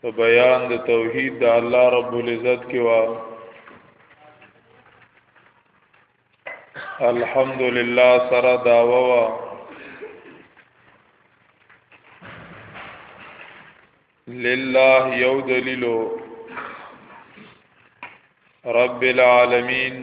په بیان د توحید د الله رب العزت کې وا الحمدلله سره داوا وا لله یو دلیلو رب العالمین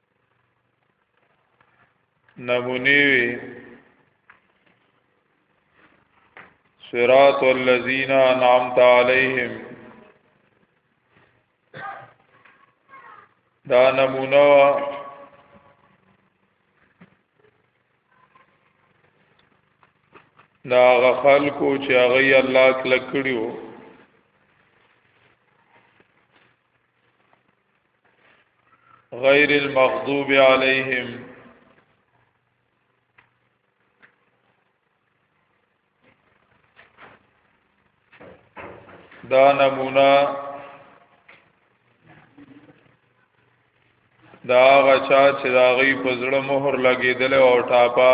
نمونی وی صراط الذین انعمت علیہم دا نمونه دا غفل کو چې هغه الله کلکړیو غير المغضوب عليهم دا نمونه دا هغه چا چې دا غي په زړه مهر لګیدل او ټاپا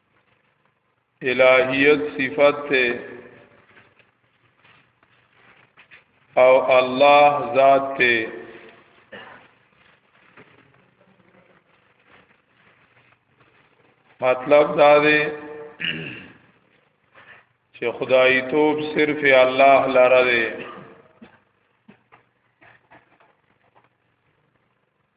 الہیت صفت ته او الله ذات ته مطلب دا دی چې خدای توب صرف الله لاره دی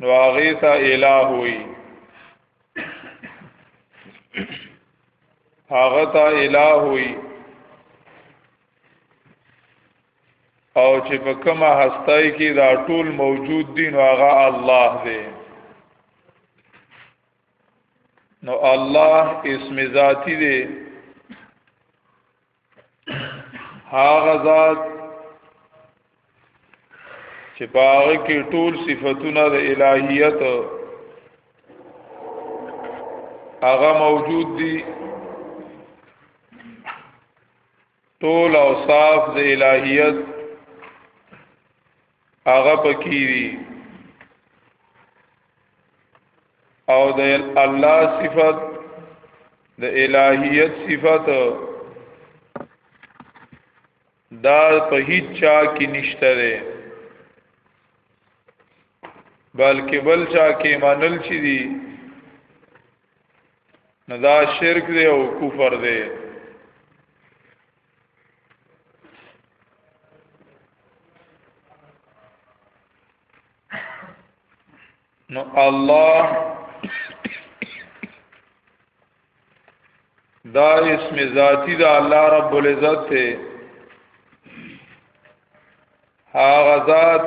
نو هغه ته الہ وي هغه ته الہ وي او چې په کومه هستای کې دا ټول موجود دي نو هغه الله دی نو الله اسم ذاتی دی هغه ذات چې باغ کې ټول صفاتونه د الہیت هغه موجود دي ټول اوصاف د الہیت هغه پکې وي او د الله صفت د الہیت صفت دا په هیڅ چا کې نشته ده بلکې بل چا کې منل چي دي نو دا شرک دی او کفر دی نو الله دا اسم ذاتی دا الله رب العزت ته هغه ذات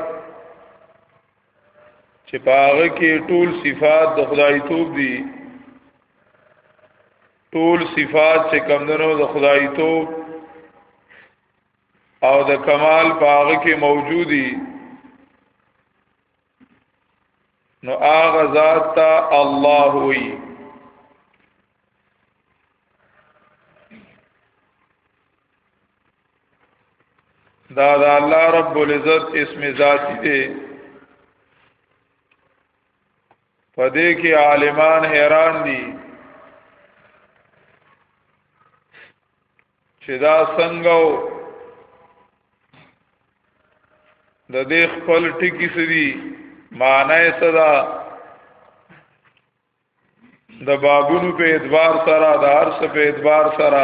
چې پاغه کې ټول صفات د خدای توب دي ټول صفات چې کمندونو د خدای تو او د کمال باغ کې موجودي نو هغه ذات ته الله وي دا دا الله رب العزت اسم ذاتی دی په دې کې عالمان حیران دي چې دا څنګه د دې خپل ټکی سړي معنی صدا د بابونو په اعتبار سره د هر څه په اعتبار سره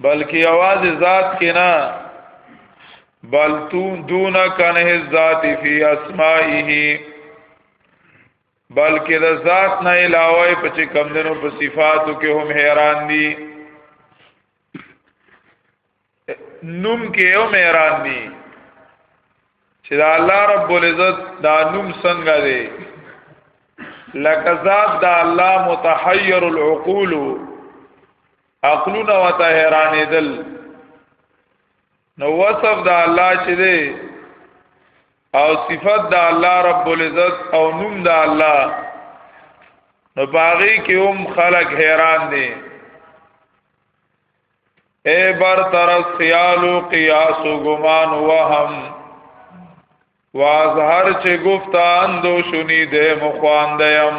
بلکې आवाज ذات کې نه بل تو دون کنه ذات فی اسمائه بلکې د ذات نه علاوه په چې کمندونو په صفاتو کې هم حیران دي نوم کې هم حیران دي چې دا الله رب العزت دا نوم څنګه دی لکه ذات دا الله متحیر العقول عقلونه وته حیرانې دل نو وصف د الله چې دی او صفت د الله رب العزت او نوم د الله نو باغی کې هم خلق حیران دي اے بر تر خیال و قیاس و گمان و هم وازهر چې گفتان دو شنی دے مخواندیم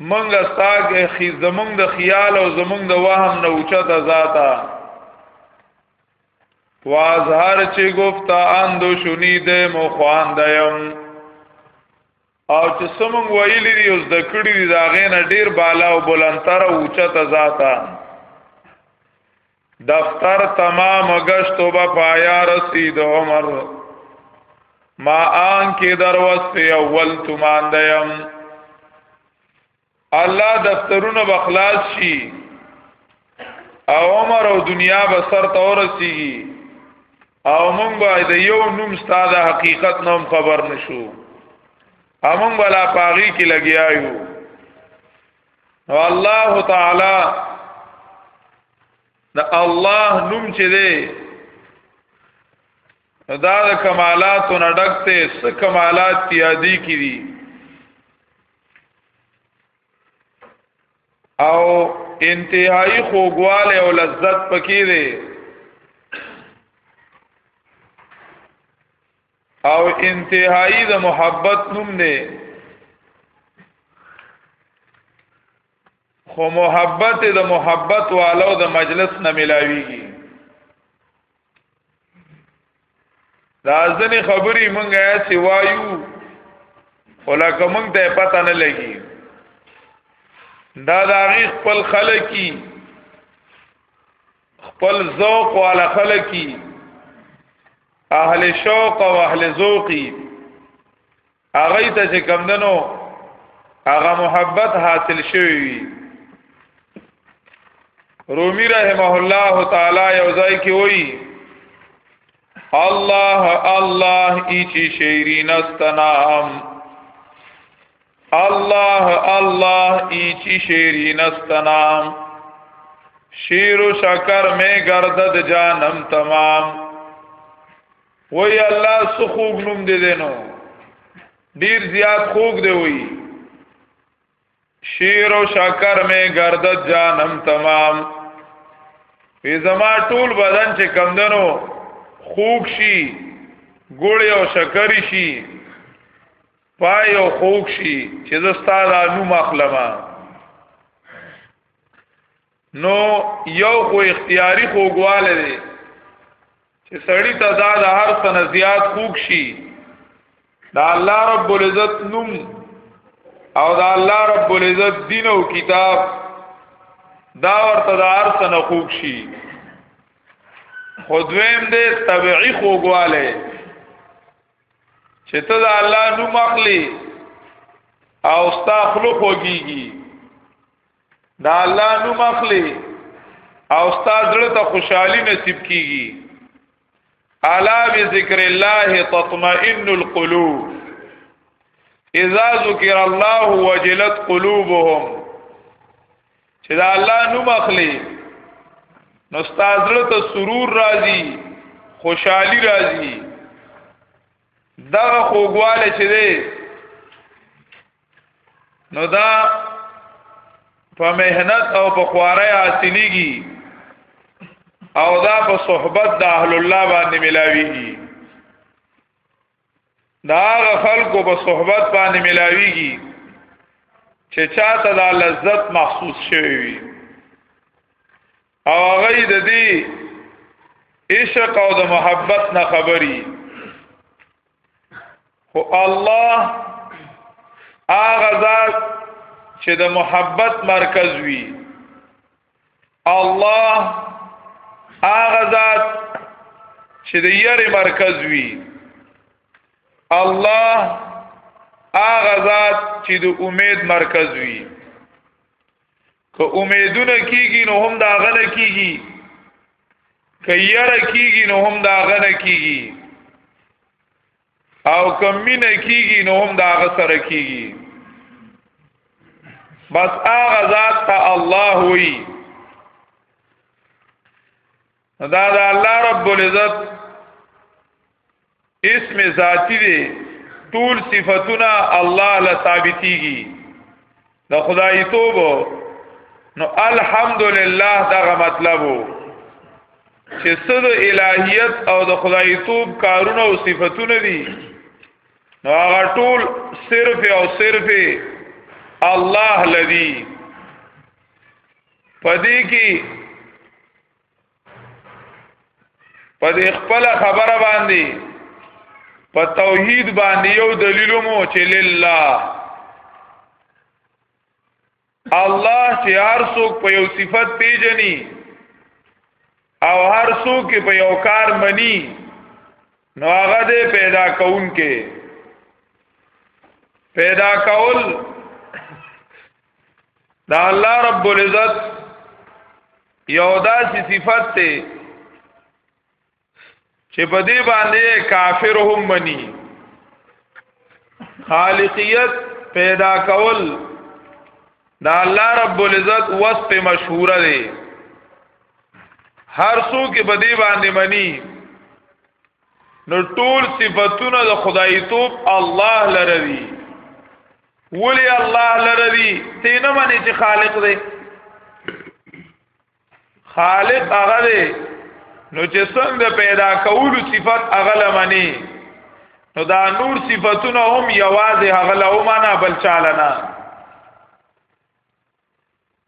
منګه ستاګه خي زمونږ د خیال او زمونږ د وهم نه اوچت ذاتا وازهر چې گفتا اندو شنید مخوان دیم او چې سمون ویلی دی اوس د کړي دی دا غینه ډیر بالا او بلندتر او اوچت ذاتا دفتر تمام گشتو با پایا رسید عمر ما آن کی در وست اول تمان دیم الله دفترونه بخلاص شي او عمر او دنیا به سر تورسیږي او مونږ به د یو نوم ستاده حقیقت نوم خبر نشو امون بلا پاغي کې لګیا یو او الله تعالی دا الله نوم چې دی دا د کمالاتو نه ډکته س کمالات تیادی کی دي او انتهایی خوګواله او لذت پکې دی او انتهایی د محبت نوم دی خو محبت د محبت والو د مجلس نه ملاویږي دا ځنې خبرې مونږه یا سی وایو خو لکه مونږ ته پته نه لګي دا د هغې خپل خلکي خپل ذوق والا خلکي اهل شوق او اهل ذوقي هغه ته چې کمندنو هغه محبت حاصل شوی وي رومي رحمه الله تعالی یو ځای کې وایي الله الله ایچی شیرین استنام الله الله ایچی شیرین استنام شیر و شکر میں گردد جانم تمام وی الله سو خوګ نوم دې دینو ډیر زیات خوګ دی وی شیر و شکر میں گردد جانم تمام وی زما ټول بدن چې کمدنو خوګ شي ګوړی او شکر شي پای او خوک شي چې زستا دا نوم اخلمه نو یو خو اختیاري خوګواله دی چې سړی ته دا د هر څه نه زیات خوک شي دا الله رب العزت نوم او دا الله رب العزت دین او کتاب دا ورته د هر څه نه خوک شي خودویم دې طبيعي خوګواله چې ته د الله نوم اخلي او ستا خلق وږيږي د الله نوم اخلي او ستا زړه ته خوشحالي نصیب کیږي الا بذکر الله تطمئن القلوب اذا ذکر الله وجلت قلوبهم چې دا الله نوم اخلي نو استاد ته سرور راځي خوشحالي راځي دا خوګواله چې دی نو دا په مهنت او په خواري حاصلېږي او دا په صحبت د اهل الله باندې ملاويږي دا خلکو په صحبت باندې ملاويږي چې چاته دا لذت محسوس شوی وي او هغه د دې عشق او د محبت نه خبري خو الله هغه ذات چې د محبت مرکز وي الله هغه ذات چې د یری مرکز وي الله هغه ذات چې د امید مرکز وي که امیدونه کیږي نو هم دا غنه کیږي که یره کیږي نو هم دا غنه کیږي او کم مینه کیږي نو هم دا غسر کیږي بس هغه ذات ته الله وی دا دا الله رب العزت اسم ذاتی دی ټول صفاتونه الله له ثابتيږي د خدای توب نو الحمدلله دغه مطلب چې صد الہیت او د خدای توب کارونه او صفاتونه دي نو هغه ټول صرف او صرف الله لذي پدې کې په دې خپل خبره باندې په توحید باندې یو دلیل مو چې لله الله چې هر څوک په یو صفت پیژني او هر څوک په یو کار مني نو هغه دې پیدا کون کې پیدا کول دا الله رب العزت یو داسې صفت ته چې په دې باندې کافر هم مني خالقیت پیدا کول دا الله رب العزت وصف مشهور دی هر څوک په دې باندې مني نو ټول صفاتونه د خدای توپ الله لره دي ولی الله لره دي ته نه مانی چې خالق دی خالق هغه دی نو چې څنګه پیدا کول صفات هغه لمنی نو دا نور صفاتونه هم یوازې هغه لومانه بل چاله نه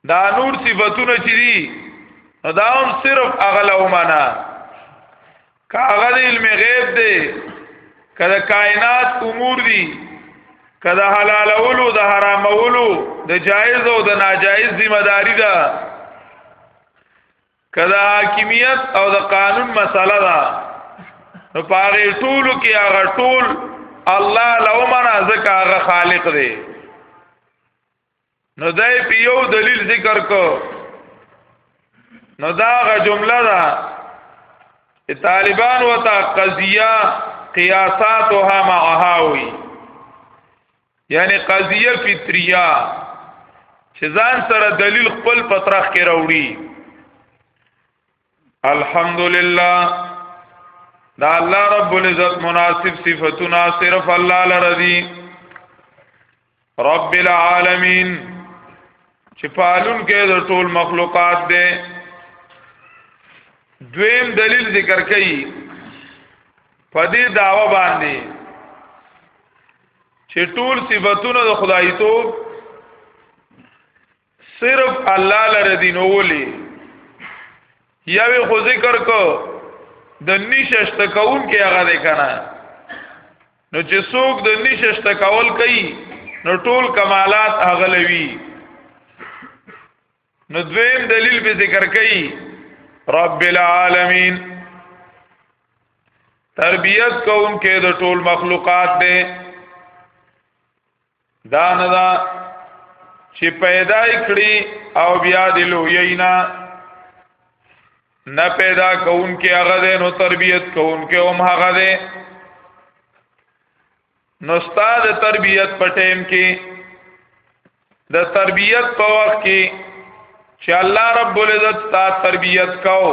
دا نور صفاتونه چې دي دا هم صرف اغلو معنا کاغه علم غیب دی کله کائنات امور دي کله حلالولو د حرامولو د جایز او د ناجایز ذمہ داری ده کله حاکمیت او د قانون مسله ده نو پاره ټول کې هغه ټول الله لو منا زکه هغه خالق دی نو دای په یو دلیل ذکر کو نو دا غ جمله ده چې طالبان وتا قضیه قیاساتها معها وی یعنی قضیه فطریه چې ځان سره دلیل خپل پترخ کې راوړي الحمدلله دا الله رب العزت مناسب صفاتنا صرف الله لرضی رب العالمین چې پالون کې د ټول مخلوقات دی دویم دلیل ذکر کړي په دې داوا باندې چې ټول صفاتونه د خدایتوب صرف الله لره دین اولی یاوی خو ذکر کو د نششت کون کې هغه ده کنه نو چې څوک د نششت کول کوي نو ټول کمالات هغه لوي نو دویم دلیل به ذکر کوي رب العالمین تربیت کون کې د ټول مخلوقات ده دا نه دا چې پیدا کړی او بیا د لویینا نه پیدا کون کې هغه ده نو تربیت کون کې هم هغه ده نو استاد تربیت په ټیم کې د تربیت په وخت کې چې الله رب العزت تا تربيت کاو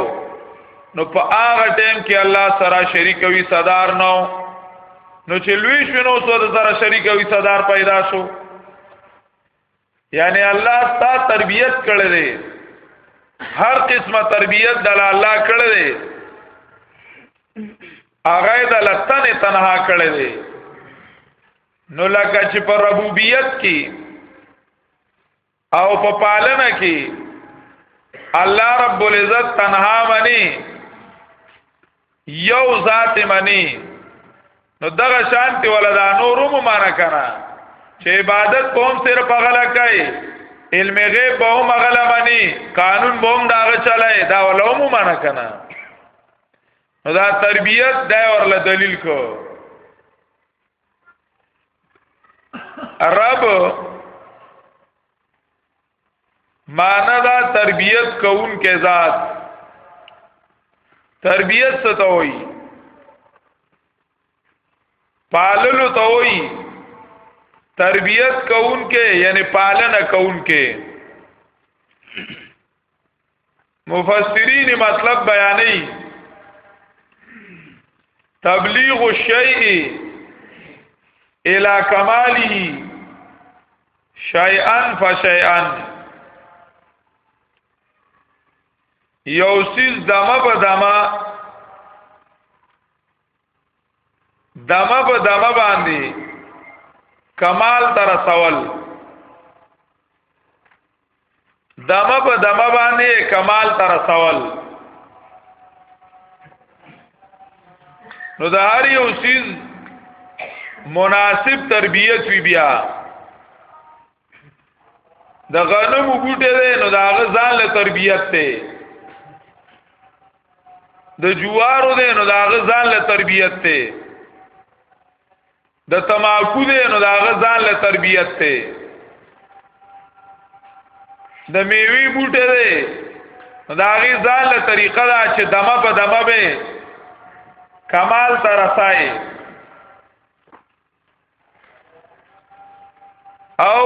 نو په هغه ټیم کې الله سره شریک وي صدر نو نو چې لوی شنو سو د سره شریک وي صدر پیدا شو یعنی الله تا تربيت کړې دي هر قسمه تربيت د الله کړې دي هغه د لتن تنها کړې دي نو لکه چې پر ربوبیت کې او په پالنه کې الله رب العزت تنها منی یو ذات منی نو دغه شانتی ولدا نورم معنا کنا چې عبادت کوم صرف غلا کوي علم غیب به هم غلا منی قانون به هم داغه چلای دا ولوم معنا کنا نو دا تربیت دا ورله دلیل کو رب معنا دا تربیت کون کې ذات تربیت څه ته وایي پاللو ته وایي تربیت کون کې یعنی پالنه کون کې مفسرین مطلب بیانې تبلیغ الشیء الى کماله شیئا فشیئا یو سیز دمه په دمه دمه په دمه باندې کمال تر سوال دمه په دمه باندې کمال تر سوال نو د هر یو سیز مناسب تربیت وی بیا د غنم بوټه ده نو دا غزان له تربیت ته د جوارو ده نو دا غزان له تربیت ته د تماکو دی نو دا غزان له تربیت ته د میوي بوټه دی دا غي ځان له طریقه دا چې دمه په دمه به کمال ته رسای او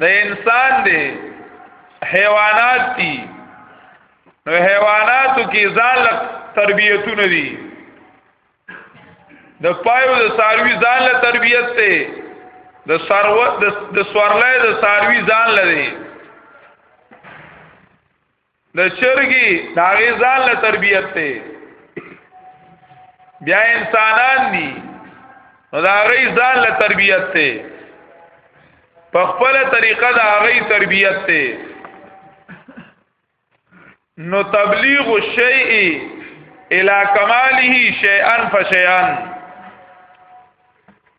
د انسان دی حیوانات دي نو حیواناتو کې ځان له تربیتونه دي د پایو د ساروی ځان له تربیت ته د سرو د سورلې د ساروی ځان له دي د چرګي د هغه ځان له تربیت ته بیا انسانان دي نو دا غي ځان له تربيت ته په خپل طریقه دا غي تربيت ته نو تبلیغ الشیء الی کماله شیئا فشیئا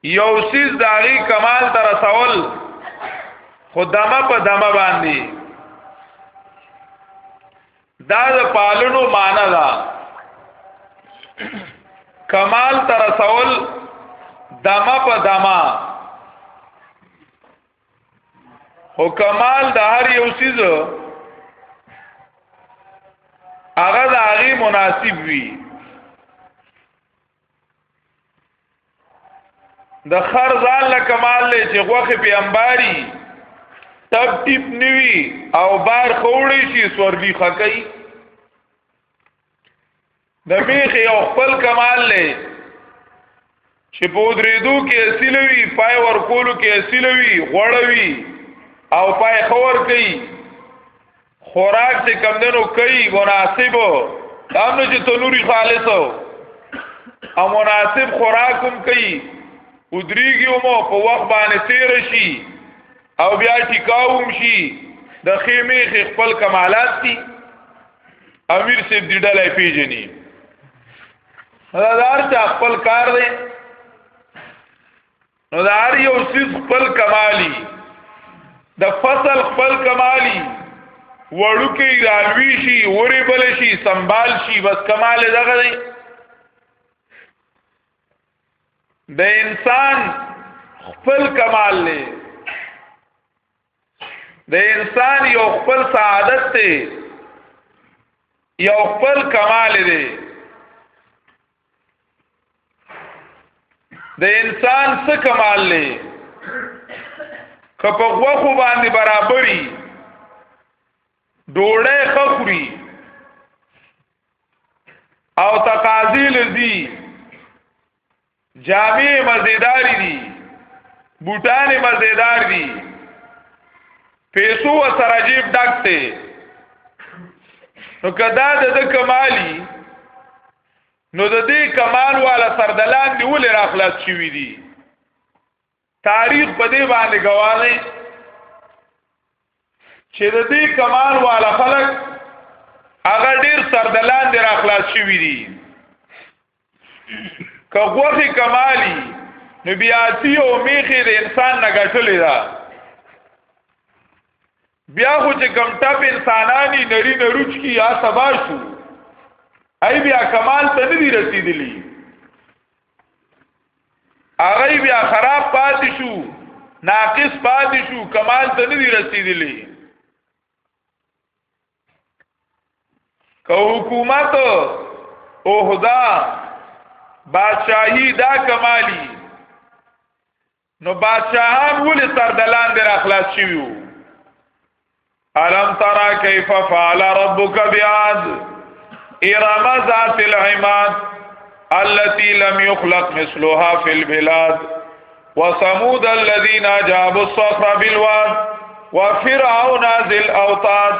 یو سیز داغي کمال تر رسول خدامه په دمه باندې دا د پالونو معنا ده کمال تر رسول دمه په دمه او کمال د هر یو سیز هغه د هغه مناسب وي د خر ځان له کمال له چې غوخه په انباري تب ټیپ نیوي او بار خوړی شي سورلی خکای د بیخ یو خپل کمال لې چې په درېدو کې اصلوي پای ورکولو کې اصلوي غړوي او پای خور کوي خوراک چې کمندنو کوي مناسب کام نه چې تنوري خالص او مناسب خوراکم کوي ودریږي مو په وخت باندې تیر شي او بیا ټیکاوم شي د خیمه خپل کمالات دي امیر سیب دی ډلې پیژني دا دار چې خپل کار دی نو دا هر یو سیز خپل کمالی د فصل خپل کمالی وړو کې رالوي شي اوري بل شي سنبال شي بس کمال دغه دی د انسان خپل کمال لري د انسان یو خپل سعادت دی یو خپل کمال دی د انسان څه کمال دی که په غوخو باندې برابرۍ ډوړې خخوري او تقاضی لذي جامع مزیدار دي بوټان مزیدار دي پیسو سره جیب ډکته نو کدا د کمالی نو د دې کمال والا سردلان دی ولې را خلاص شوی دی تاریخ په دې باندې گواهی چې د دې کمال والا خلک هغه ډیر سردلان دی را خلاص شوی دي که غوخي کمالی نو بیا تی او میخي د انسان نه غټلې ده بیا خو چې کم ټپ انسانانی نری نروچ کی یا سبا شو ای بیا کمال ته نه دی رسیدلی هغه بیا خراب پاتې شو ناقص پاتې شو کمال ته نه دی رسیدلی که حکومت او خدا بادشاہی دا کمالی نو بادشاہان ولی سردلان دیر اخلاص شویو علم ترا کیف فعل ربک بیاد ارم ذات العماد التي لم يخلق مثلها في البلاد وصمود الذين جابوا الصخر بالواد وفرعون ذي الاوتاد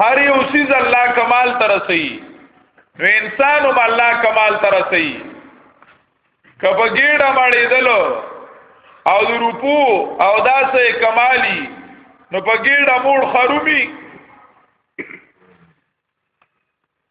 هر یو سیز الله کمال ترسي نو انسان هم الله کمال ترسي کبه ګیډه مړې دلو او د روپو او داسې کمالی نو په ګیډه موړ خرومي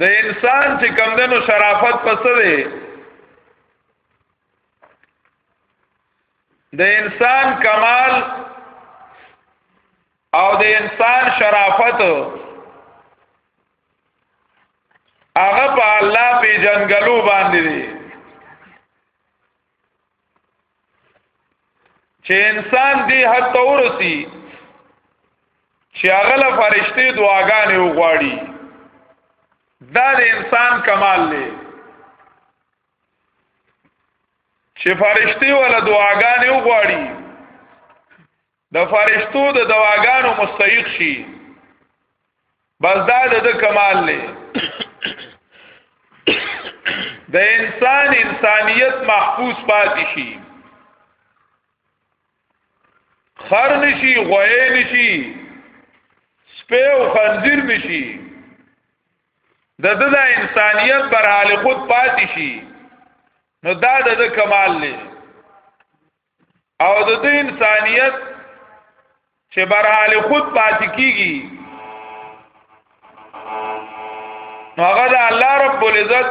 د انسان چې کمدنو شرافت پسه دی د انسان کمال او د انسان شرافت هغه په الله په جنګلو باندې دی چې انسان دی حد ته ورسی چې هغه له فرشتي دعاګانې وغواړي دا د انسان کمال دی چې فرشتي ولا دعاګانې وغواړي د فرشتو د دواګانو مستحق شي بس دا د کمال له د انسان انسانیت محفوظ پاتې شي خر نشي غوې نشي سپه او خنزیر نشي د د انسانیت پر حال خود پاتې شي نو دا د کمال له او د دې انسانيت چې برحال خود پاتې کیږي نو هغه د الله رب العزت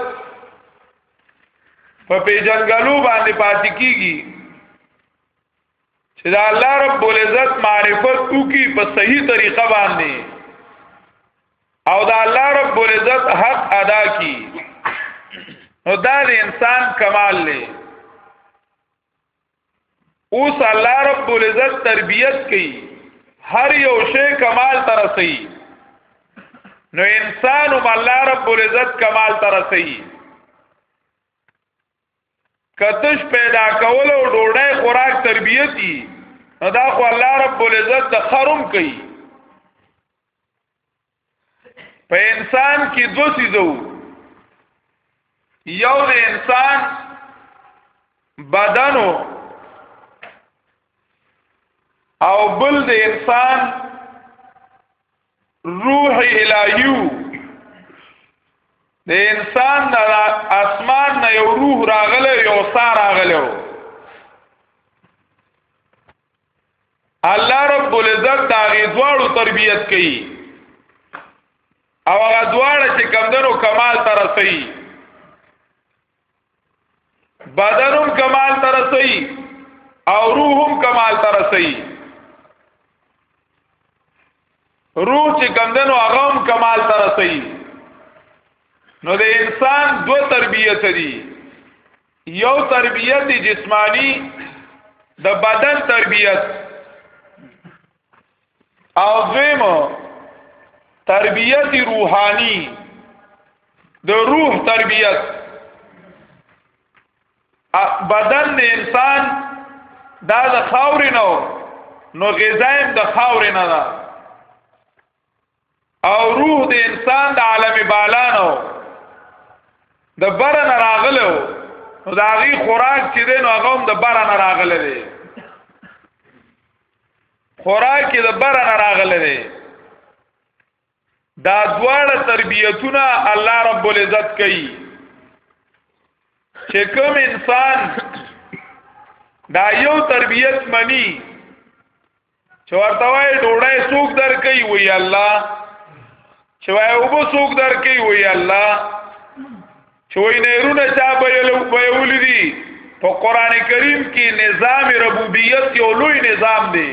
په پیجنګلو باندې پاتې کیږي چې دا الله رب العزت معرفت وکي په صحیح طریقه باندې او دا الله رب العزت حق ادا کی نو دا د انسان کمال دی اوس الله رب العزت تربیت کوي هر یو شی کمال تر رسي نو انسان هم الله رب العزت کمال تر رسي کتش پیدا کول او ډوډۍ خوراک تربیتی نو دا خو الله رب العزت د خرم کوي په انسان کې دو سیزو یو د انسان بدنو او بل د انسان روح الهیو د انسان د اسمان نه یو روح راغله یو سار راغله الله رب العزت دا غیدوالو تربیت کوي او هغه دواړه چې کمدنو کمال ته رسي بدنم کمال ته رسي او روحم کمال ته رسي روح چې کمدنو هغه هم کمال ته رسي نو د انسان دو تربیت دي یو تربیت جسمانی د بدن تربیت او دویم تربیت روحانی د روح تربیت بدن د انسان دا د خاورې نو نو غذایم د خاورې نه ده او روح د انسان د عالم بالانو د برن راغلو نو دا غي خوراک چې دین هغه هم د برن راغله دي خوراک د برن راغله دي دا دواړه تربیتونه الله رب العزت کوي چې کوم انسان دا یو تربیت منی چې ورته وای ډوړای څوک درکې وی الله چې وای او بو څوک درکې وی الله چې وای نهرونه چا به یو به ولدي په قران کریم کې نظام ربوبیت یو لوی نظام دی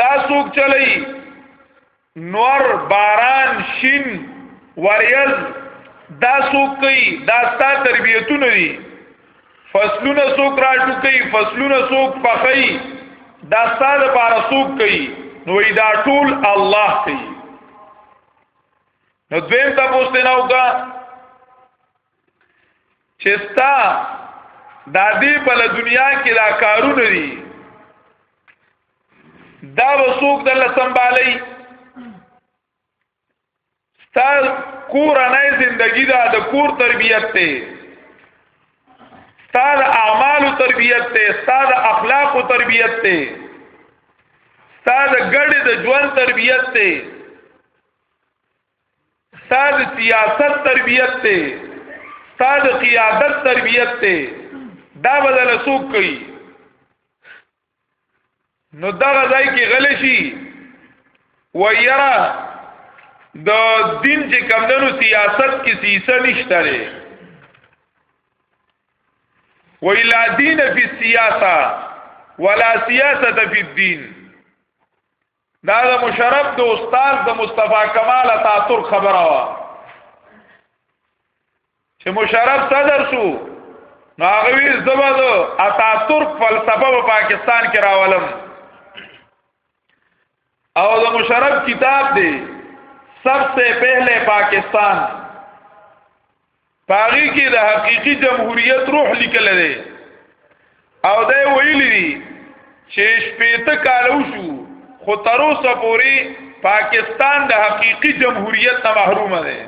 دا څوک چلی نور باران شین وریز دا سوک کئی دا ستا تربیتون دی فصلون سوک راٹو کئی فصلون سوک پخی دا ستا دا پارا سوک کئی نوی دا ټول الله کئی نو دویم تا پوستناو کا چستا دا دی په دنیا کې لا کارونه دي دا وسوک د لسمبالي ستا کور نه زندگی دا د کور تربیت ته ستا د اعمال تربیت ته ستا د اخلاق تربیت ته ستا د ګډ د ژوند تربیت ته ستاد سیاست تربیت ته ستاد قیادت تربیت ته دا بدل سوق کوي نو دا غځای کې غلې شي و یرا د دین چې کمندونو سیاست کې سیسه نشته لري و الا دین فی السیاسه ولا سیاست فی الدین دا د مشرف د استاد د مصطفی کمال تاتور خبره وا چې مشرف صدر شو نو هغه وی زبد اتاتور فلسفه په پاکستان کې راولم او د مشرف کتاب دی سب سے پہلے پاکستان پاغي کې د حقيقي جمهوریت روح لیکل دی او دا ویلي دي چې شپېته کال وشو خو تر اوسه پورې پاکستان د حقيقي جمهوریت نه محروم دی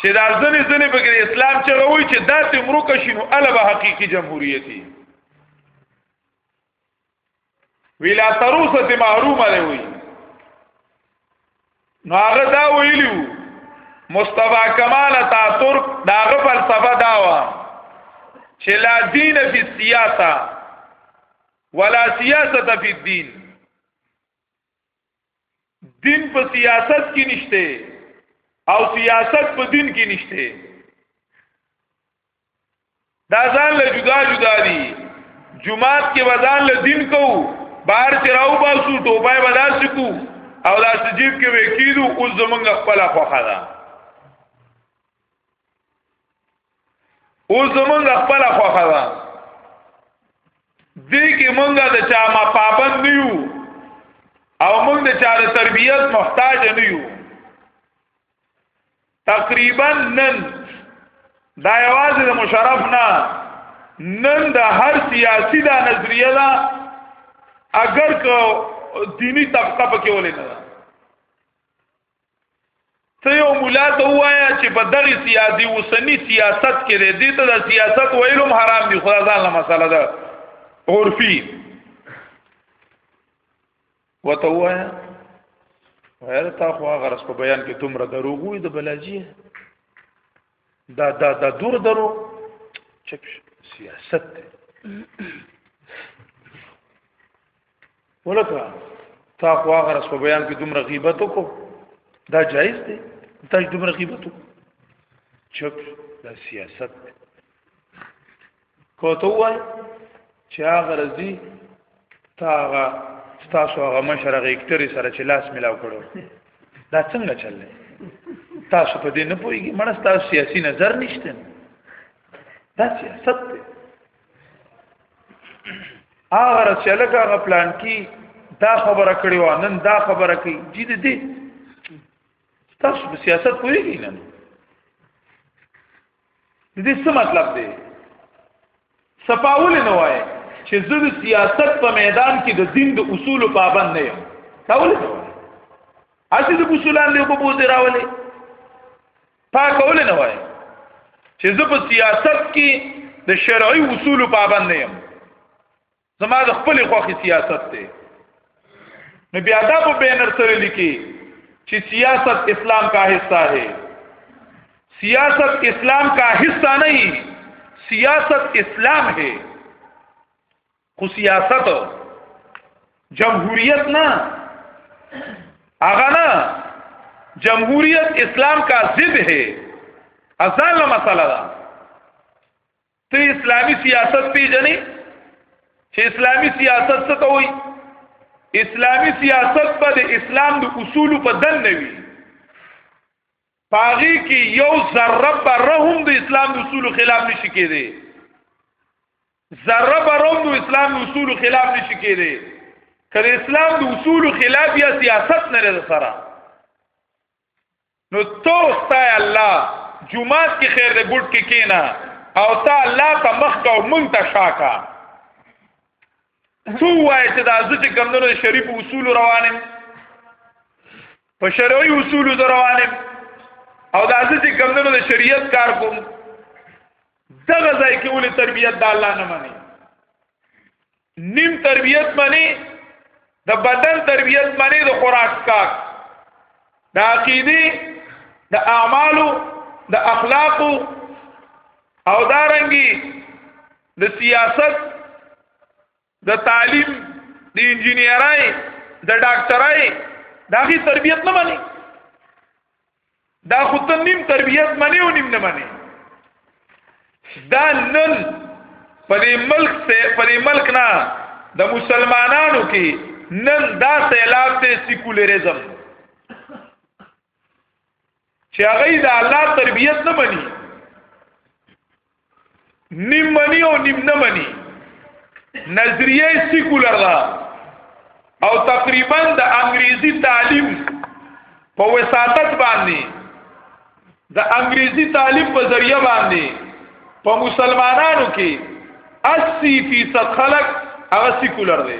چې دا ځنې ځنې په اسلام چې غوي چې دا تمرو کشینو الوه حقيقي جمهوریتي ویلا تروسه ته محروم دی وی نو هغه دا ویلو مصطفی کمال تا ترک داغه فلسفه دا و چې لا دین فی السیاسه ولا سیاسه فی الدین دین په سیاست کې نشته او سیاست په دین کې نشته دا ځان له جدا جدا دي جمعات کې وزن له دین کو بار چې راو باسو ټوبای بدل سکو او دا سجیب کې وکیدو اوس زمونږ خپل خوخه ده او زمونږ خپل خوخه ده دې کې مونږ د چا ما پابند نه یو او مونږ د چا د تربیت محتاج نه یو تقریبا نن دا یوازې د مشرف نه نن د هر سیاسی دا نظریه ده اگر که دینی طبقه پکې ولې نه ده ته یو مولا ته وایا چې په دغه سیاسي وسنی سیاست کې دې دې ته د سیاست ویلم حرام دي خدا ځان له مسله ده عرفي وته وایا وایره تا خو هغه رس په بیان کې دومره دروغ وي د بلاجی دا دا دا دور درو چپ سیاست ولکه تا خو هغه رس په بیان کې دومره غیبت وکړو دا جایز دی تا دومره غیبت وکړو چپ دا سیاست دی کوته وای چې هغه رضی تا هغه تاسو هغه مشر هغه اکټری سره چې لاس ملاو کړو دا څنګه چل دی تاسو په دې نه پوهیږئ مړه تاسو سیاسي نظر نشته دا سیاست دی هغه رسلګه هغه پلان کې دا خبره کړې و نن دا خبره کوي جدي دي تاسو په سیاست پوهیږئ نه د دې څه مطلب دی صفاول نه وای چې زه د سیاست په میدان کې د دین د اصول پابند نه یم تاول نه وای اسی د اصولان له کوبو دی راولې پاک ولې نه وای چې زه په سیاست کې د شرعي اصول پابند نه یم زما د خپل خوخي سیاست دی نو بیا دا په بینر سره لیکي چې سیاست اسلام کا حصہ ہے سیاست اسلام کا حصہ نہیں سیاست اسلام ہے خو سیاست جمهوریت نه هغه نه جمهوریت اسلام کا ضد ہے ازان له مسله ده ته اسلامی سیاست پیژنې چې اسلامی سیاست څه ته وایي اسلامی سیاست په د اسلام د اصول په دن نه وي پاغي کې یو ذره برهم د اسلام اصول خلاف نشي کېدی ذره برهم د اسلام اصول خلاف نشي کېدی کله اسلام د اصول خلاف یا سیاست نه لري سره نو تو استای الله جمعات کې خیر دې ګډ کې کینا او تا الله ته مخ کا او مونږ ته شاکا تو وای چې دا زه چې کمندونو شریف اصول روانم په شرعي اصول روانم او دا زه چې کمندونو د شریعت کار کوم دغه ځای کې ولې تربیت د الله نه مني نیم تربیت مني د بدن تربیت مني د خوراک کار د عقیده د اعمالو د اخلاقو او دارنګي د سیاست د تعلیم د انجنیرای د ډاکټرای دا غي تربیت نه مانی دا خو ته نیم تربیت مانی او نیم نه مانی دا نن په دې ملک سه په دې ملک نه د مسلمانانو کې نن دا سیلاب ته سیکولریزم چې هغه د الله تربيت نه مني نیم منی او نیم نه منی نظریه سیکولر ده او تقریبا د انګریزي تعلیم په وساطت باندې د انګریزي تعلیم په ذریعہ باندې په مسلمانانو کې 80% خلک هغه سیکولر دي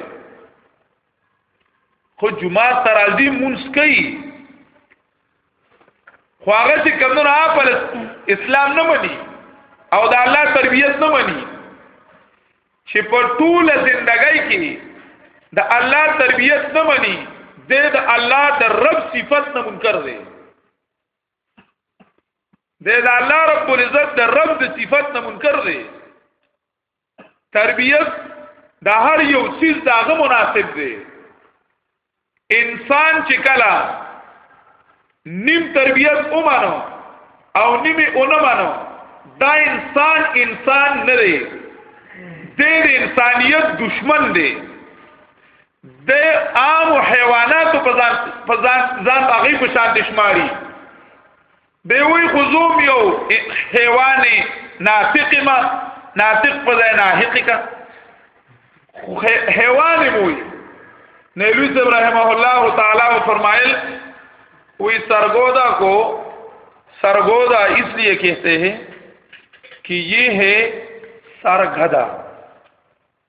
خو جمعه تر ازي مونږ کوي خو هغه چې کمنو خپل اسلام نه مني او د الله تربيت نه مني چې په ټول ژوندۍ کې د الله تربيت نه مني د د الله د رب صفت نه منکر دی د د الله رب العزت د رب د صفت نه منکر دی تربیت دا هر یو چیز داغه مناسب دی انسان چې کله نیم تربیت اومانو او نیمه اونمانو دا انسان انسان نه دی د انسانیت دشمن دی د عام حیوانات په ځان په ځان ځان هغه په شان دشماري دی وی خزوم یو حیوان ناطق ما ناطق په ځای ناحق کا حیوان موي نیلوی صاحب رحمه الله تعالی فرمایل وی سرګودا کو سرګودا اس لیے کہتے ہیں کہ یہ ہے سرګدا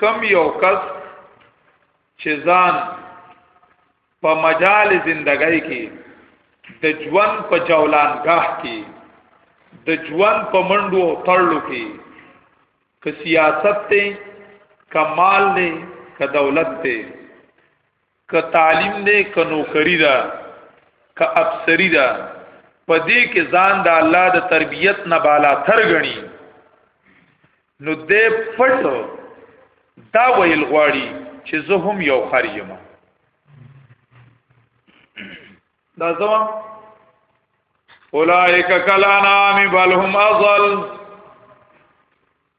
کم یو کس چې ځان په مجال زندګۍ کې د ژوند په جولانګاه کې د ژوند په منډو او تړلو کې که سیاست ته کمال دی که دولت ته که تعلیم دې که نوکری ده که افسری ده په دې کې ځان د الله د تربیت نه بالا تر غني نو دې پټ دا ویل غواړي چې زه هم یو خریم دا زما اولائک کلانام بل هم اضل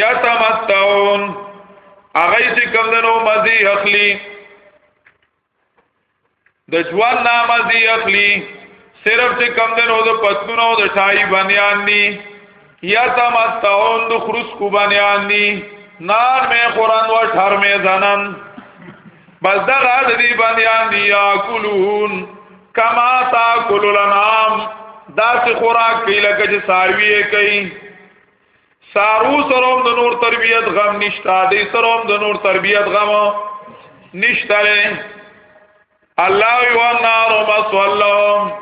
یا تمتعون هغه چې کم دنو مزي اخلي د جوان نامزي اخلي صرف چې کم دنو د پتونو د شای بنیان دي یا تمتعون د خروس کو بنیان دي نار می قران و شهر می زنن بس دا غد دی بنیان دی یا کلون کما تا کلو لنام دا سی خوراک کئی لکه چې ساروی کئی سارو سروم د نور تربیت غم نشتا دی سروم د نور تربیت غم نشتا دی الله یو نار مسولهم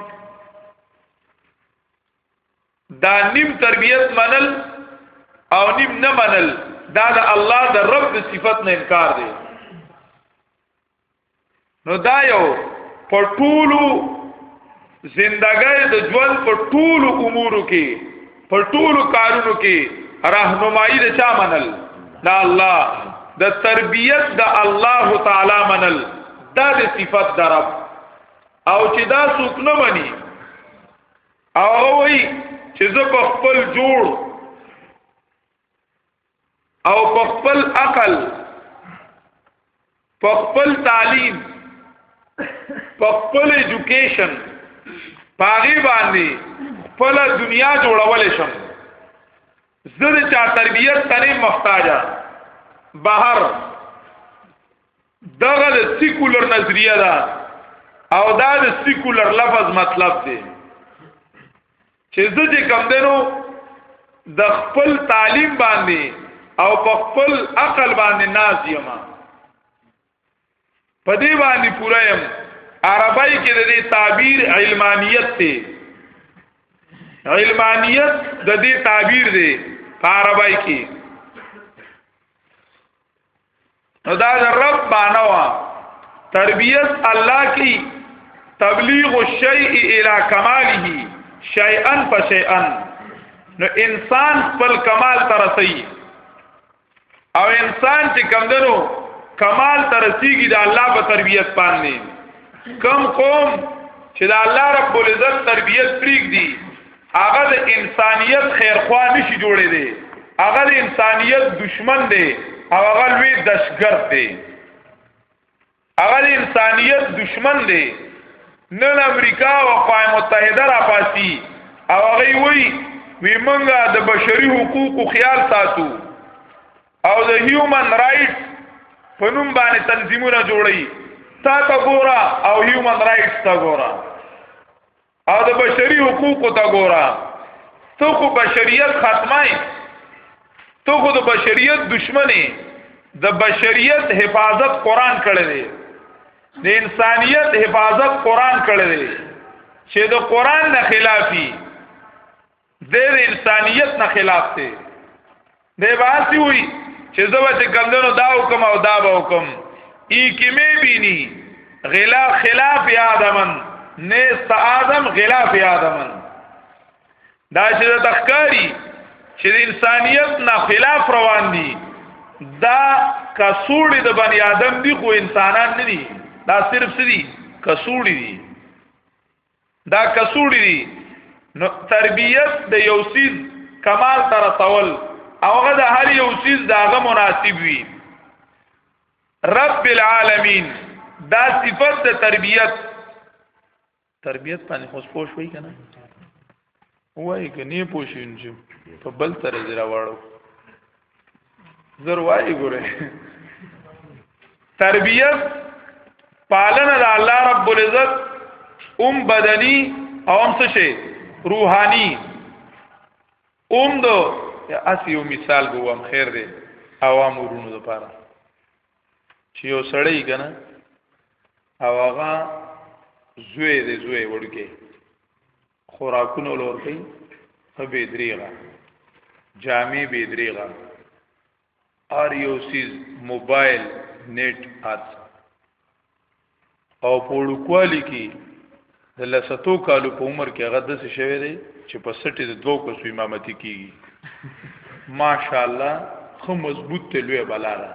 دا نیم تربیت منل او نیم نه منل دا د الله د رب د صفت نه انکار دی نو دا یو په ټولو زندګۍ د ژوند په ټولو امورو کې په ټولو کارونو کې راهنمایي د چا منل دا الله د تربیت د الله تعالی منل دا د صفات درب او چې دا څوک نه مني او وایي چې زه په خپل جوړ او په خپل عقل په خپل تعلیم په خپل ایجوکیشن پاغي باندې خپل دنیا جوړول شم زړه چا تربیت ترې محتاج بهر دغه د سیکولر نظریه ده او دا د سیکولر لفظ مطلب دی چې زه چې کم دنو د خپل تعلیم باندې او په خپل عقل باندې ناز یم په دې باندې پوره یم عربی کې د دې تعبیر علمانیت دی علمانیت د دې تعبیر دی په عربی کې نو دا د رب بانوا تربیت الله کی تبلیغ الشیء الی کماله شیئا فشیئا نو انسان خپل کمال ته رسي او انسان چې کمدنو کمال ته رسیږي د الله په تربیت باندې کم قوم چې د الله رب العزت تربیت پریږدي هغه د انسانیت خیرخوا نشي جوړې دی هغه د انسانیت دشمن دی او هغه لوی دشګرد دی هغه د انسانیت دشمن دی نن امریکا او اقوام متحده را پاسی او هغه وی وی منګه د بشري حقوقو خیال ساتو او د هیومن رائټس په نوم باندې تنظیمونه جوړي تا ته ګورا او هیومن رائټس ته ګورا او د بشري حقوقو ته ګورا ته خو بشریت ختمای ته خو د بشریت دشمنی د بشریت حفاظت قران کړی دی د انسانیت حفاظت قران کړی دی چې د قران نه خلافی د انسانیت نه خلاف دی دی باسی وی چې زه به کمدنو دا حکم او دا به حکم ای کی می بینی غلا خلاف آدمن نیست آدم غلاف آدمن دا چې د تخکاری چې د انسانیت نه خلاف روان دي دا کسوړي د بنی آدم دي خو انسانان نه دي دا صرف سړي کسوړي دي دا کسوړي دي نو تربيت د یو سیز کمال تر رسول او هغه د هر یو سیز داغه مناسب وي رب العالمین دا صفت د تربيت تربيت باندې خو پوه شوي کنه وای کني پوښین چې په بل تر زرا واړو زر وای ګوره تربیت پالنه د الله رب العزت اوم بدني او هم څه شي روحاني اوم دو اسی یو مثال بوم خیر دی عوام ورونو لپاره چې یو سړی کنه او هغه زوی دی زوی وړکی خوراکونه لور کوي په بيدریغه جامع بيدریغه ار یو سیز موبایل نیټ ارس او په وړوکوالي کې د لساتو کالو په عمر کې هغه داسې شوی دی چې په سټې د دوو کسو امامتي کیږي ماشاءالله خو مضبوط ته لوی بلا ده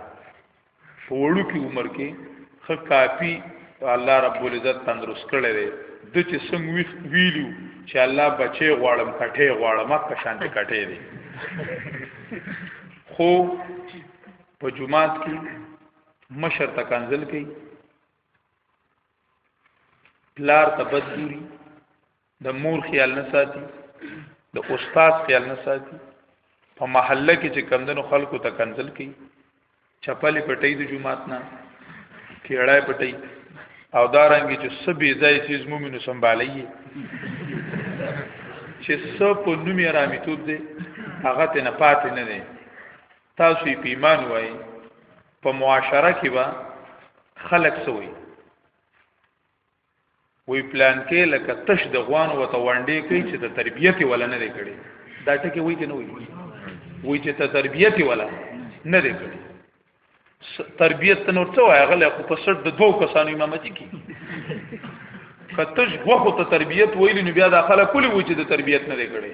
په وړو کې عمر کې خ کافي الله رب العزت تندرست کړی دی د چې څنګه ویخ ویلو چې الله بچي غواړم کټه غواړم که شانت کټه دی خو په جمعات کې مشر ته کنزل کوي پلار ته بدګوري د مور خیال نه ساتي د استاد خیال نه ساتي په محله کې چې کمندونو خلکو ته کنزل کوي چپلې پټې د جمعات نه کېړای پټې او دا رنګ چې سبي ځای چې مومنو سنبالي چې سب په نومي رامیتوب دي هغه ته نه پاتې نه دي تاسو یې پیمان وای په معاشره کې به خلق سوی وی پلان کې لکه تش د غوان و ته وانډې کوي چې د تربيتي ولا نه لري دا ټکی وای کنه وای وای چې ته تربيتي ولا نه لري تربيت ته نور څه وای غلې خو په سر د دوو کسانو امامتي کی کتش غوخه ته تربيت ویل نو بیا د خلک کلی و چې د تربيت نه لري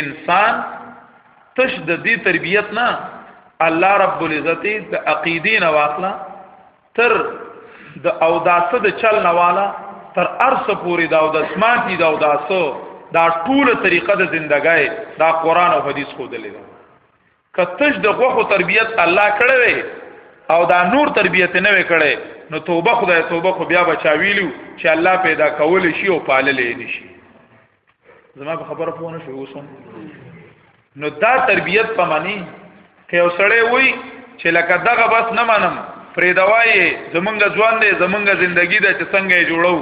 انسان تش د دې تربيت نه الله رب العزت د عقيدې نه واخلا تر د او داسه د چل نه والا تر ارس پوری دا او د اسمان دي دا او داسو دا ټوله طریقه د زندګۍ دا قران او حدیث خو دلې ده کتش د غوخو تربيت الله کړې او دا نور تربيت نه وکړي نو توبه خدای توبه خو بیا بچاویلو چې الله پیدا کول شي او پالل یې نشي زما په خبره پوه نه شو اوسم نو دا تربیت په معنی که یو سړی وای چې لکه دغه بس نه منم پرې دوای زمونږ ځوان دی زمونږ ژوندۍ ده چې څنګه یې جوړو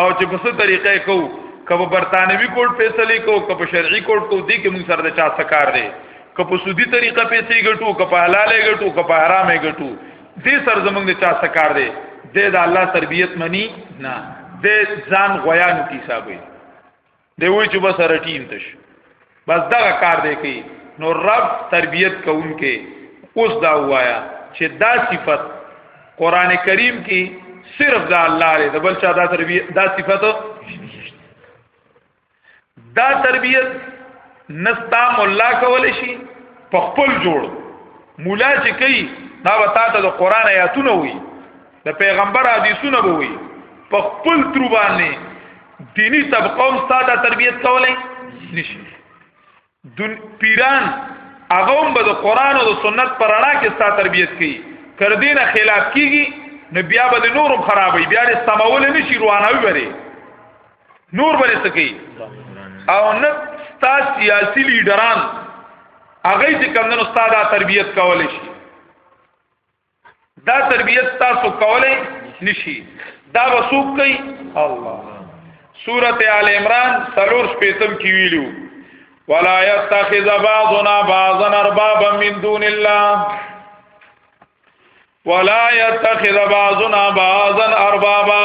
او چې په څه طریقه یې کوو که په برتانوي کورټ فیصله کوو که په شرعي کورټ کوو دې کې موږ سره د چا څه کار دی که په سودی طریقه پیسې ګټو که په حلالې ګټو که په حرامې ګټو دې سر زمونږ د چا سکار دی دې د الله تربیت منی نه دې ځان غویانو کی حسابي دی وای چې بس رټین تش بس دا کار دی کی نو رب تربیت کوونکې اوس دا وایا چې دا صفت قران کریم کې صرف دا الله لري د بل چا دا تربیت دا صفت دا تربیت نستا مولا کول شي په خپل جوړ مولا چې کوي دا به تاسو د قران آیاتونه وي د پیغمبر حدیثونه به وي په خپل تر باندې دینی طبقه هم ستاسو تربیت کولای نشي دن پیران هغه هم به د قران او د سنت پر اړه کې ستا تربيت کوي تر دې نه خلاف کیږي نو بیا به د نورم خرابوي بیا د سمول نه شي روانوي بری نور بری سکی او نه ستا سیاسي لیډران هغه چې کمندونو ستا دا تربيت کول شي دا تربیت تاسو کولای نشي دا وسوک کوي الله سورته آل عمران سلور شپیتم کی ویلو ولا يتخذ بعضنا بعضا اربابا من دون الله ولا يتخذ بعضنا بعضا اربابا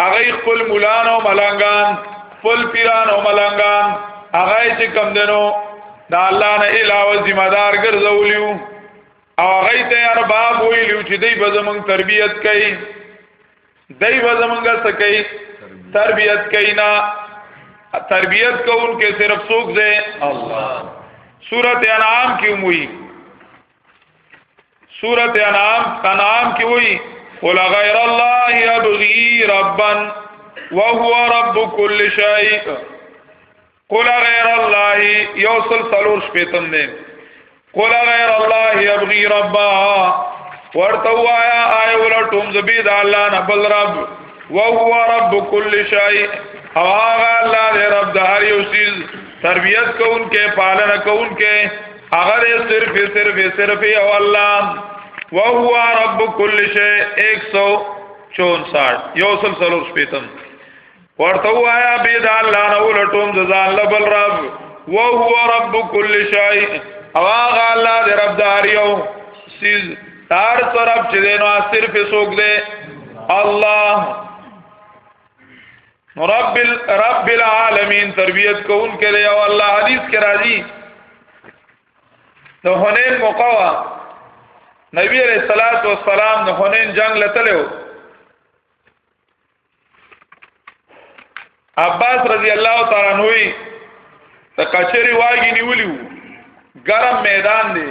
هغه خپل مولان او ملنګان خپل پیران او ملنګان هغه چې کم دنو دا الله نه علاوه ذمہ دار ګرځولیو او هغه ته ارباب ویلو چې دوی به زمونږ تربیت کوي دوی به زمونږه سکی تربیت کوي نه تربیت کوونکې صرف څوک دی الله سورته انعام کې موي سورت انعام انعام کی وئی قل غیر الله یبغی ربا وهو رب کل شیء قل غیر الله یوصل سلور شپیتم دے قل غیر الله یبغی ربا ورته وایا آی ولټوم زبید الله نه بل رب وهو رب کل شیء او هغه الله دې رب د هر یو چیز تربیت کوونکې پالنه کوونکې اگر صرف صرف صرف او الله وهو رب كل شيء 164 یو سل سلور شپیتم ورته وایا به دا الله نو لټوم د ځان لبل رب وهو رب كل شيء او هغه الله دې رب داریو سیز تار طرف چې نو صرف سوګ دې الله رب رب العالمین تربیت کون کړي او الله حدیث کې راځي نو حنین مقوا نبی علیہ الصلوۃ والسلام نو حنین جنگ لتلو عباس رضی الله تعالی عنہ ته کچری واګی نیولیو ګرم میدان دی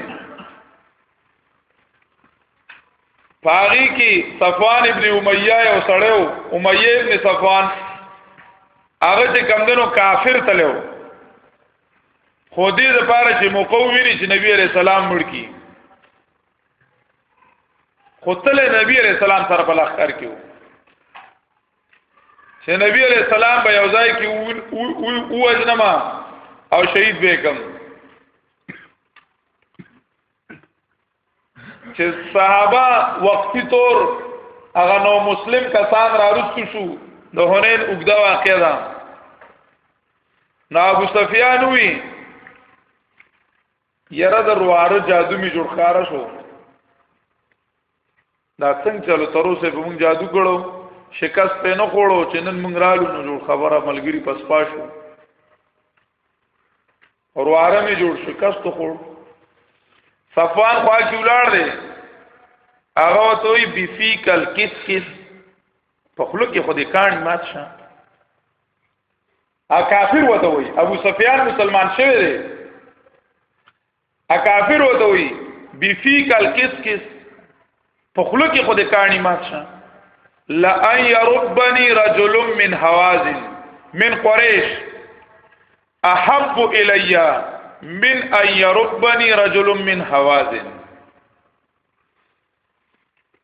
پاغي کې صفوان ابن امیہ او سړیو امیہ ابن صفوان هغه چې کمندونو کافر تلو خو دې لپاره چې مقومینی چې نبی علیہ السلام مړ کی خو تل نبی علیہ السلام سره په لخ کار کیو چې نبی علیہ السلام به یو ځای کې او اجنما او شهید بیکم چې صحابه وقتی طور هغه نو مسلم کسان را رسو شو د هنین وګدا واقع ده نو ابو سفیان وی یره د رواره جادو می جوړ خاره شو دا څنګه چلو تر اوسه به مونږ جادو کړو شکست په نه خوړو چې نن مونږ رالو نو جوړ خبره ملګری پس پاشو اور واره می جوړ شکست خوړ صفوان خوا کې ولاړ دی هغه توي بفیکل کس کس په خلو کې خو دې کان مات شه ا کافر وته وي ابو سفیان مسلمان شوی دی اکافر وته وي بفیک الکس کس په خلو کې خود کانی مات شه لا ان يربني رجل من هوازن من قريش احب الي من ان يربني رجل من هوازن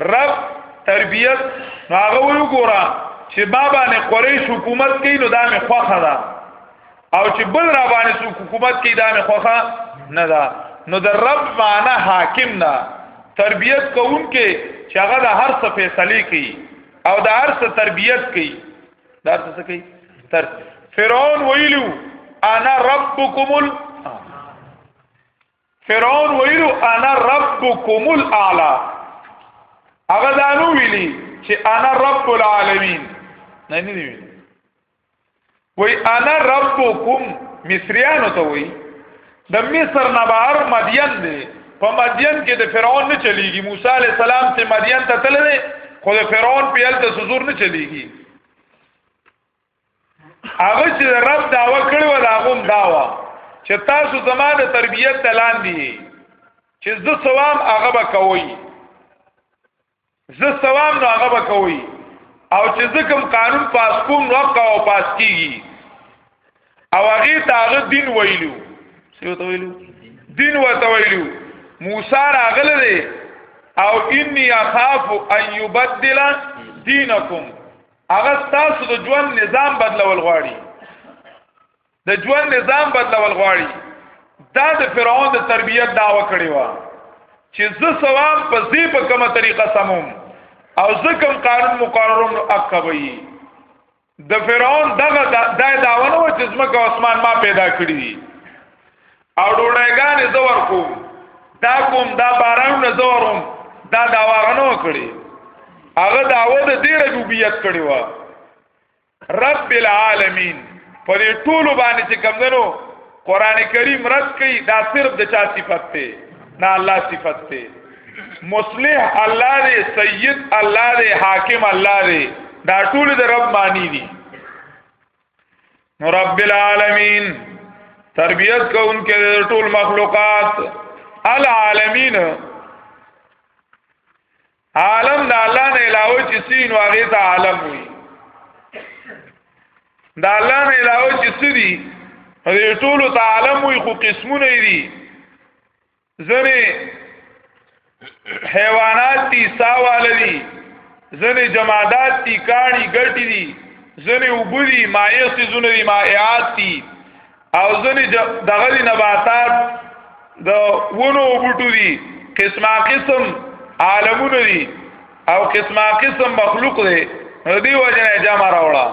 رب تربیت نو هغه وګوره چې بابا نه قریش حکومت کوي نو دا مې خوخه ده او چې بل را باندې څوک حکومت کوي دا مې خوخه نه ده نو د رب معنا حاکم نه تربیت کوون کې چې هغه د هر څه فیصله کوي او د هر څه تربیت کوي دا څه کوي تر فرعون ویلو انا ربکم ال فرعون ویلو انا ربکم الاعلى هغه دانو ویلی چې انا رب العالمین نه نه دی ویلی وای انا ربکم مصریانو ته وای د مصر نه بهر مدین دی په مدین کې د فرعون نه چلیږي موسی علی السلام ته مدین ته تللی خو د فرعون په یل ته سزور نه چلیږي هغه چې رب داوا کړی و دا غوم داوا چې تاسو زمانه تربیت تلان دي چې زه سوام هغه به کوي زه سوام نو هغه به کوي او چې زه کوم قانون پاس کوم نو هغه او پاس کیږي او هغه ته هغه دین ویلو څه ته ویلو دین وته ویلو موسی راغله دی او انی اخاف ان یبدل دینکم هغه تاسو د ژوند نظام بدلول غواړي د ژوند نظام بدلول غواړي دا د فرعون د تربیت داوا کړی و چې زه ثواب په زی په کومه طریقه سموم او زه کوم قانون مقرروم نو اکوي د فرعون دغه د داونه و چې زمکه اسمان ما پیدا کړی دي او ډوړېګانې زور کو دا کوم دا باران نه زوروم دا دا وغنو کړی هغه داوه د دې ربوبیت کړی و رب العالمین په دې ټولو باندې چې کمندنو قران کریم رد کوي دا صرف د چا صفت ته نه الله صفت ته مصلح الله دی سید الله دی حاکم الله دی دا ټول د رب معنی دي نو رب العالمین تربیت کوونکې ټول مخلوقات العالمین عالم د الله نه علاوه چې سین واغې ته عالم وي د الله نه علاوه چې سری دې ټول ته عالم وي خو قسمونه دي زنی حیوانات تی ساواله دی زنی جمادات تی کانی گٹی دی زنی اوبو دی مایه سیزونه دی مایعات تی او زنی دغه دی نباتات د ونو بوټو دی قسمه قسم عالمونه دی او قسمه قسم مخلوق دی دی وجنه جمع راوړه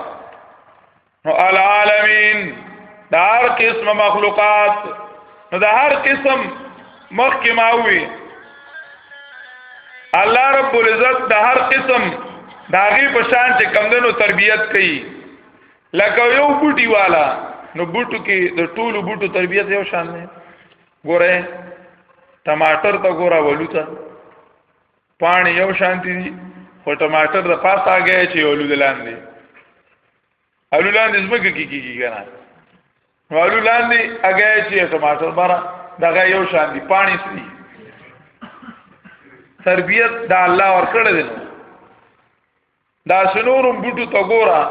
نو العالمین دا هر قسم مخلوقات نو دا هر قسم مخکې ما وی الله رب العزت دا هر قسم داغي په شان چې کمندونو تربيت کوي لکه یو بوټي والا نو بوټو کې د ټولو بوټو تربيت یو شان نه ګوره ټماټر ته ګوره ولو ته پانی یو شانتی دي خو ټماټر د پاسه اگې چې ولو دلاندې الو لاندې زمګه کې کیږي کنه نو الو لاندې هغه چې ټماټر بارا دغه یو شان دي پانی سړي تربیت دا الله ورکړ دي نو دا شنورم بوټو ته ګورا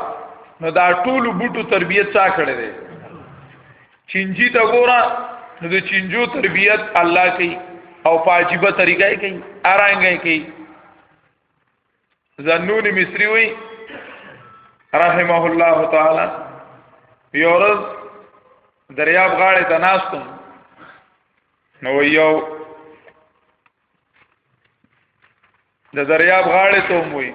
نو دا ټول بوټو تربیت چا کړی دی چینجی ته ګورا نو د چینجو تربیت الله کوي او پاجيبه طریقې کوي ارانګې کوي زنون مصری وی رحمه الله تعالی یورز دریاب غاړه ته ناستم نو یو د دریاب غاړه ته موي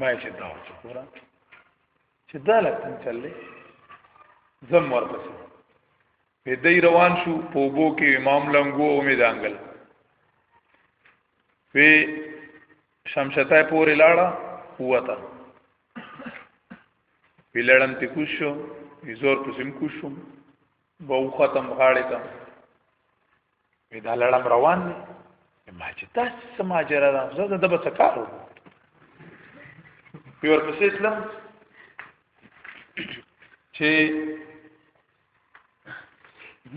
ما چې دا چې ګورم چې دا لکه چلې زم ورپسې په دې روان شو په بو کې امام لنګو او می دانګل په شمشته پورې لاړه وته په لړم ته کوشو زور پسیم کوشو به ختم غاړې ته وی دا لړم روان دی ما چې تاسو سماجره ده زه د به تکارو پیور پسې اسلام چې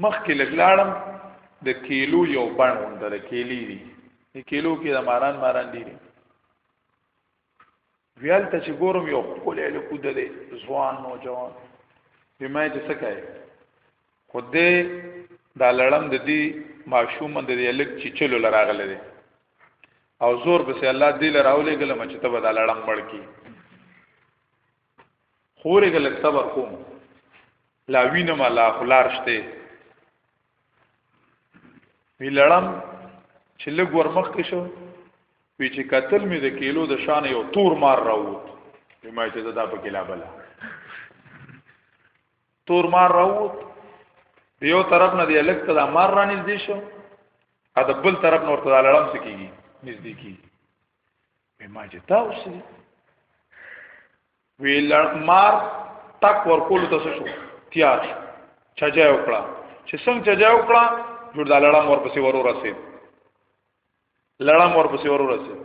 مخکې لګلاړم د کیلو یو بڼ وندره کیلی دی د کیلو کې د ماران ماران دی ویالته چې ګورم یو خپلې له کود دی ځوان نوجوان به ما چې څه کوي خو دې دا لړم د دې ماشوم د دې لک چې چلو لراغله دي او زور به سي الله دې لراولې ګل مچ ته به دا لړم مړ کی خورې ګلک صبر کوم لا وینم لا خلار شته وی لړم چې لګ ورمخ کې شو وی چې قتل می د کیلو د شان یو تور مار راووت وی ما چې دا په کلا بلا تور مار راووت یو طرف نه دی الګ ته دا مار را نږدې شو ا د بل طرف نور ته لړم سکیږي نږدې کیږي به ما چې تاسو وی لمر تک ورکول تاسو شو تیار شو چجای وکړه چې څنګه چجای وکړه جوړ دا لړم ورپسې ورو رسید لړم ورپسې ورو رسید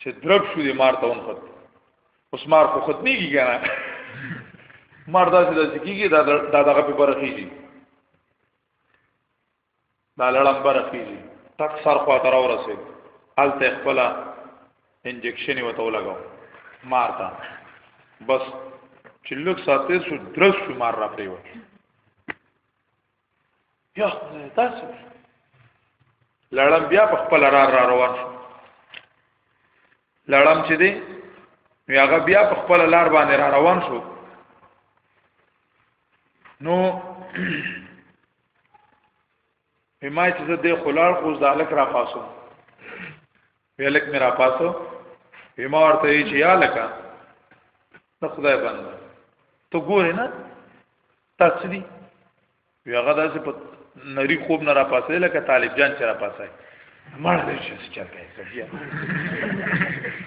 چې درب شو دې مار ته ونخت اوس مار خو ختمي کی کنه مار داسې داسې کیږي دا دغه په برخه کیږي دا لړم بر خيږي تک سر خوا تر ورسه الته خپل انجکشن وته ولګاو مارتا بس چې لږ ساتل شو درس شو مار را پریو یا تاسو لړم بیا په خپل را را روان شو لړم چې دی نو هغه بیا په خپل لار باندې را روان شو نو ما چې زه د خلار خو ځالک را پاسو ویلک مې را پاسو ما ورته چې یا لکه ته خدای باندې ته ګورې نه تاسو دي هغه داسې په نری خوب نه را پاسې لکه طالب جان چې را پاسې مړ دې چې څه چل کوي سبیا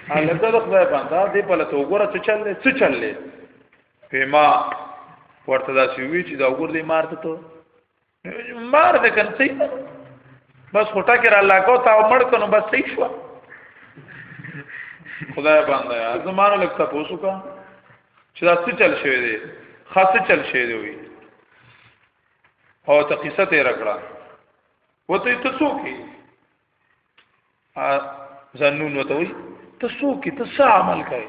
هغه د خدای باندې دې په لته وګوره څه چل څه چل پیما ورته داسې وی چې دا وګورې مار ته ته مار د کنسي بس خټه کې را لاګو تا مړ کنو بس صحیح شو خدای باندې یار زمانه لګتا پوسو کا چې دا څه چل شوی دی خاصه چل شوی دی وی او ته قصه تیر کړه وته ته څوک یې ځنون وته وی ته څوک ته څه عمل کوي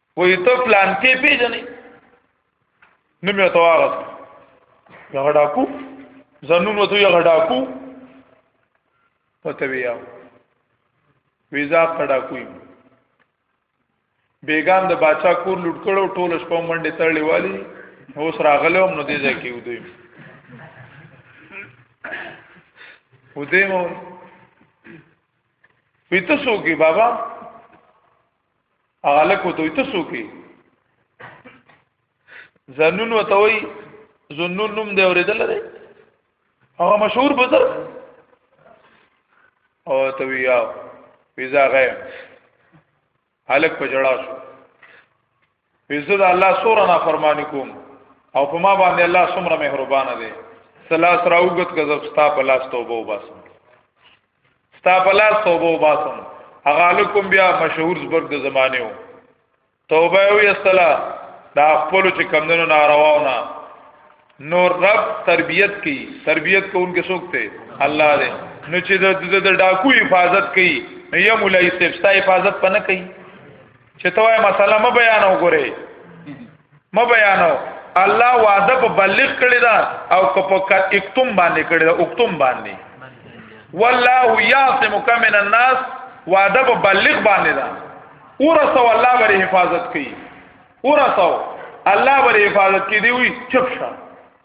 وې ته پلان کې پیژنې نو مې ته واغس یو ډاکو زنون وته یو ډاکو پته ویا ویزا کډا کوي بیگان د باچا کور لوټ کړو ټول شپه منډه تړلې والی اوس راغلو نو دې ځکه ودی ودی مو ویته سو کې بابا هغه لکه دوی ته سوکي زنون وتوي زنون نوم دی اوریدل دی هغه مشهور بزر او توي یا ویزا غه هلک په جړا شو زه د الله سره نه فرمانی کوم او په ما باندې الله سمره مهربان دی سلاس راوګت غزب ستا په لاس توبه وباسم ستا په لاس توبه وباسم هغه لکم بیا مشهور زبر د زمانه وو توبه وی استلا دا خپل چې کمندونو نارواونه نور رب تربیت کی تربیت کوونکې څوک ته الله دې نو چې د ډاکو حفاظت کوي نو یم ولای سپستا حفاظت پنه کوي چې ته وای مسله م بیانو ګورې م بیانو الله وعده په بلغ کړی دا او که په اکتم باندې کړی دا اکتم باندې والله یعصمک من الناس وعده په بلغ باندې دا ورسو الله بری حفاظت کوي ورسو الله بری حفاظت کوي دی وی چپ شه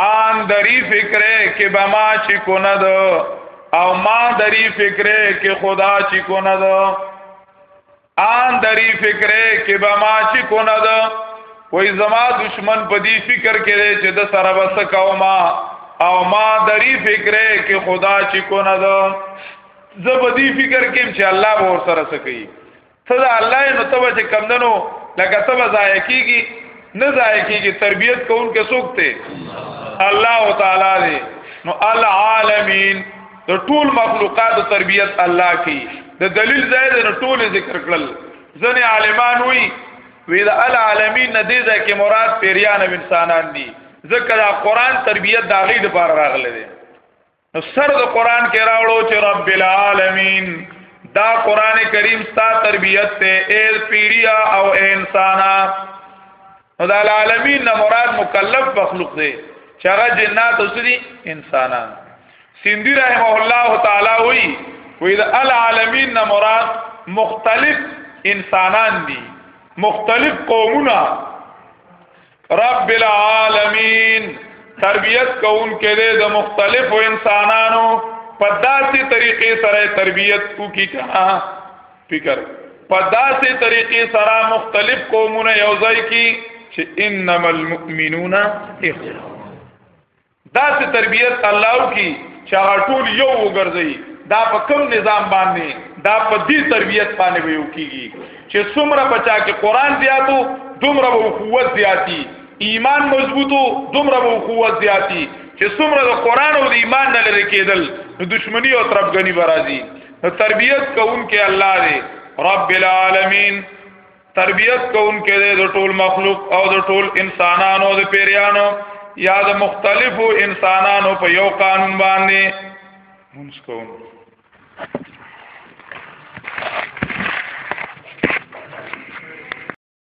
آن دری فکره کې به ما چې کو نه دو او ما دری فکره کې خدا چې کو نه دو آن دری فکره کې به ما چې کو نه دو وای زما دشمن په دې فکر کې دی چې د سره بس کوما او ما دری فکره کې خدا چې کو نه دو زه په دې فکر کې چې الله به ور سره سکی ته دا الله نو ته چې کم دنو لکه ته ځای کیږي نه ځای کیږي تربيت کوون کې څوک ته الله تعالی دی نو العالمین د ټول مخلوقات تربيت الله کی د دلیل ځای د ټول ذکر کړل ځنې عالمان وی وی د العالمین نه دی ځکه مراد پیریان او انسانان دي ځکه دا قران تربيت داغې د بار راغله دي نو سر د قران کې راوړو چې رب العالمین دا قران کریم ستا تربیت ته اے پیریا او اے انسانا نو دا العالمین نه مراد مکلف مخلوق دی چې هغه جنات اوسري انسانان سیندی رحمه الله تعالی وی وی دا العالمین نه مراد مختلف انسانان دي مختلف قومونه رب العالمین تربیت کون کې دې د مختلفو انسانانو په داسې طریقې سره تربیت کو کی کنا فکر په داسې طریقې سره مختلف قومونه یوځای کی چې انما المؤمنون اخوه دا چې تربیت الله کی چا ټول یو وګرځي دا په کوم نظام باندې دا په دې تربیت باندې ویو کیږي چې څومره بچا کې قران زیاتو دومره وو قوت زیاتی ایمان مضبوطو دومره وو قوت زیاتی چې څومره د قران او د ایمان نه لري کېدل نو دشمنی او تربګنی برازي نو تربیت کوونکې الله دی رب العالمین تربیت کوونکې دی د ټول مخلوق او د ټول انسانانو د پیریانو یا د مختلفو انسانانو په یو قانون باندې مونږ کوو